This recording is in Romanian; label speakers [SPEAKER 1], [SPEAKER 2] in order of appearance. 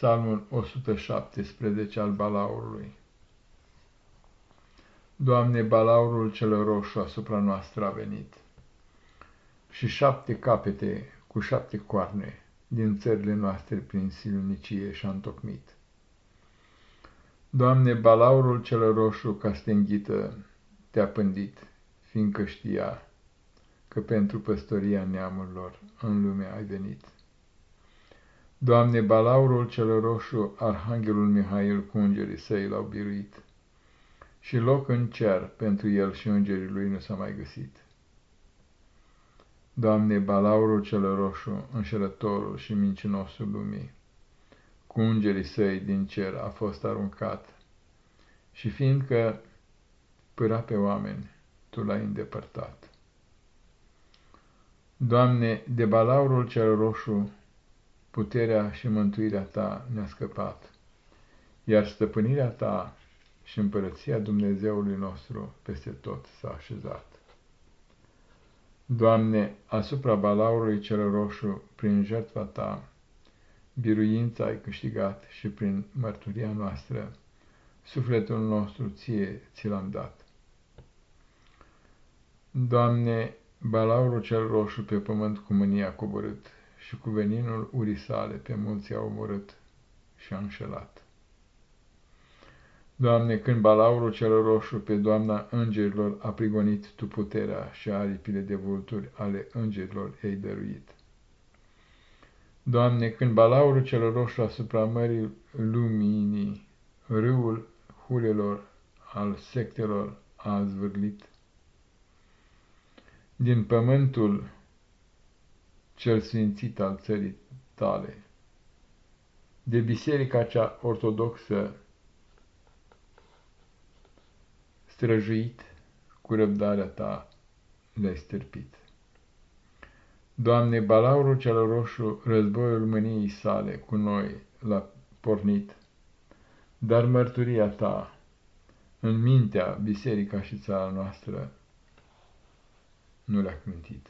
[SPEAKER 1] Psalmul 117 al balaurului. Doamne, balaurul cel roșu asupra noastră a venit și șapte capete cu șapte coarne din țările noastre prin silnicie și-a întocmit. Doamne, balaurul cel roșu ca stenghită te-a pândit, fiindcă știa că pentru păstoria neamurilor în lume ai venit. Doamne, balaurul cel roșu, arhanghelul Mihail cu îngerii săi l-au biruit, și loc în cer pentru el și îngerii lui nu s-a mai găsit. Doamne, balaurul cel roșu, înșelătorul și mincinosul lumii, cu îngerii săi din cer a fost aruncat, și fiindcă pâra pe oameni, Tu l-ai îndepărtat. Doamne, de balaurul cel roșu, puterea și mântuirea ta ne-a scăpat, iar stăpânirea ta și împărăția Dumnezeului nostru peste tot s-a așezat. Doamne, asupra balaurului cel roșu, prin jertfa ta, biruința ai câștigat și prin mărturia noastră, sufletul nostru ție ți l-am dat. Doamne, balaurul cel roșu pe pământ cu mânia coborât, și cu veninul urii sale pe mulți a omorât și a înșelat. Doamne, când balaurul cel roșu pe doamna îngerilor a prigonit tu puterea și aripile de vulturi ale îngerilor ei dăruit. Doamne, când balaurul cel roșu asupra mării luminii, râul hulelor al sectelor a zvârlit, din pământul cel sfințit al țării tale, de biserica cea ortodoxă străjuit cu răbdarea ta le-ai stârpit. Doamne, balaurul cel roșu, războiul mâniei sale cu noi l-a pornit, dar mărturia ta în mintea biserica și țara noastră nu le-a cântit.